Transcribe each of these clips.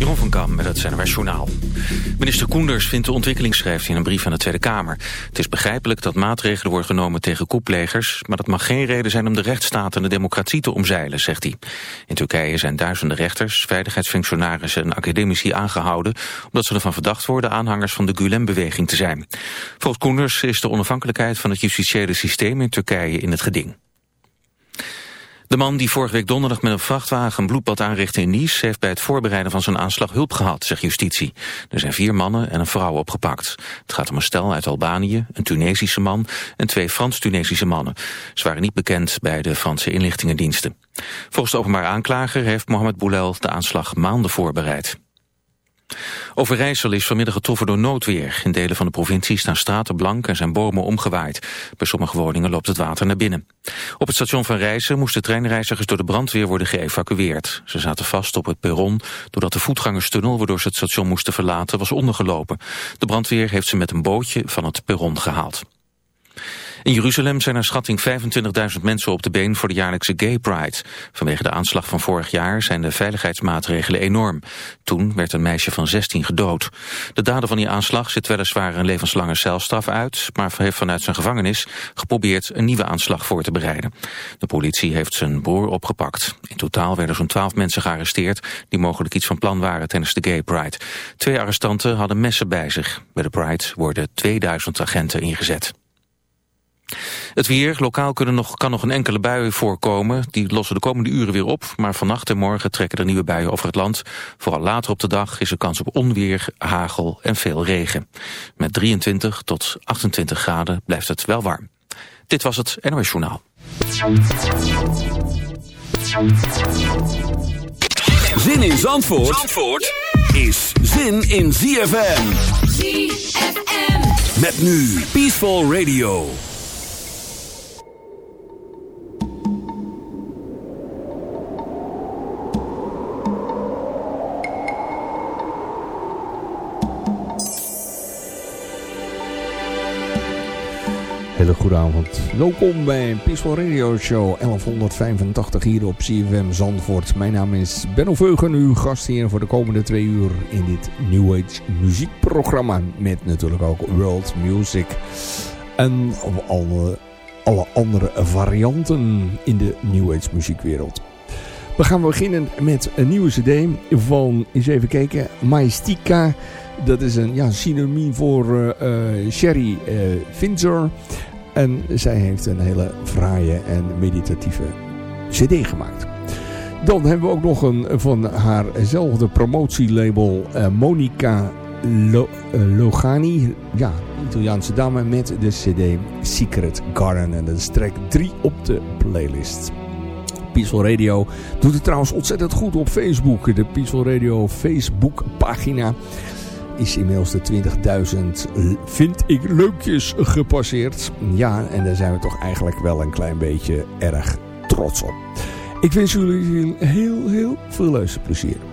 Jeroen van Kam met het NRS Journaal. Minister Koenders vindt de ontwikkelingsschrift in een brief aan de Tweede Kamer. Het is begrijpelijk dat maatregelen worden genomen tegen koeplegers... maar dat mag geen reden zijn om de rechtsstaat en de democratie te omzeilen, zegt hij. In Turkije zijn duizenden rechters, veiligheidsfunctionarissen en academici aangehouden... omdat ze ervan verdacht worden aanhangers van de Gulen-beweging te zijn. Volgens Koenders is de onafhankelijkheid van het justitiële systeem in Turkije in het geding. De man die vorige week donderdag met een vrachtwagen bloedbad aanrichtte in Nice... heeft bij het voorbereiden van zijn aanslag hulp gehad, zegt justitie. Er zijn vier mannen en een vrouw opgepakt. Het gaat om een stel uit Albanië, een Tunesische man... en twee Frans-Tunesische mannen. Ze waren niet bekend bij de Franse inlichtingendiensten. Volgens de openbaar aanklager heeft Mohamed Boulel de aanslag maanden voorbereid. Overijssel is vanmiddag getroffen door noodweer. In delen van de provincie staan straten blank en zijn bomen omgewaaid. Bij sommige woningen loopt het water naar binnen. Op het station van Rijssen moesten treinreizigers door de brandweer worden geëvacueerd. Ze zaten vast op het perron doordat de voetgangerstunnel waardoor ze het station moesten verlaten was ondergelopen. De brandweer heeft ze met een bootje van het perron gehaald. In Jeruzalem zijn er schatting 25.000 mensen op de been voor de jaarlijkse Gay Pride. Vanwege de aanslag van vorig jaar zijn de veiligheidsmaatregelen enorm. Toen werd een meisje van 16 gedood. De dader van die aanslag zit weliswaar een levenslange celstraf uit... maar heeft vanuit zijn gevangenis geprobeerd een nieuwe aanslag voor te bereiden. De politie heeft zijn broer opgepakt. In totaal werden zo'n 12 mensen gearresteerd... die mogelijk iets van plan waren tijdens de Gay Pride. Twee arrestanten hadden messen bij zich. Bij de Pride worden 2000 agenten ingezet. Het weer, lokaal kunnen nog, kan nog een enkele bui voorkomen. Die lossen de komende uren weer op. Maar vannacht en morgen trekken er nieuwe buien over het land. Vooral later op de dag is er kans op onweer, hagel en veel regen. Met 23 tot 28 graden blijft het wel warm. Dit was het NOS Journaal. Zin in Zandvoort, Zandvoort is zin in ZFM. ZFM. Met nu Peaceful Radio. Welkom bij Peaceful Radio Show 1185 hier op CFM Zandvoort. Mijn naam is Benno Veugen, uw gast hier voor de komende twee uur in dit New Age muziekprogramma. Met natuurlijk ook world music en alle, alle andere varianten in de New Age muziekwereld. We gaan beginnen met een nieuwe cd van, eens even kijken, Majestica. Dat is een ja, synoniem voor uh, Sherry uh. En zij heeft een hele fraaie en meditatieve cd gemaakt. Dan hebben we ook nog een van haarzelfde promotielabel uh, Monica Lo, uh, Logani. Ja, Italiaanse dame met de cd Secret Garden. En dat is track 3 op de playlist. Peaceful Radio doet het trouwens ontzettend goed op Facebook. De Peaceful Radio Facebook pagina is inmiddels de 20.000, vind ik, leukjes gepasseerd. Ja, en daar zijn we toch eigenlijk wel een klein beetje erg trots op. Ik wens jullie heel, heel veel luisterplezier.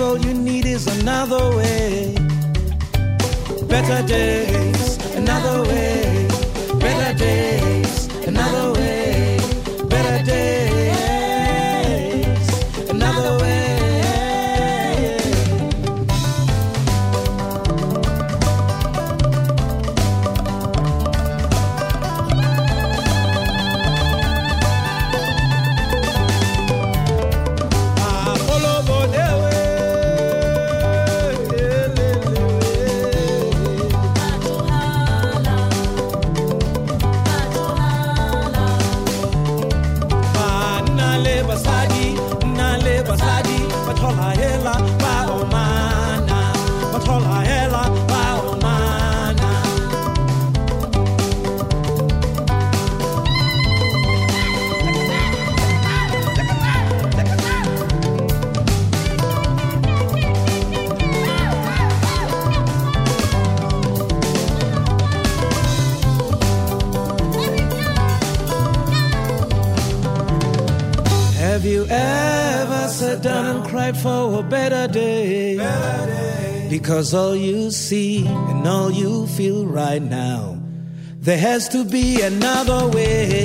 All you need is another way. Better days, another way. Down and cried for a better day? Because all you see and all you feel right now, there has to be another way.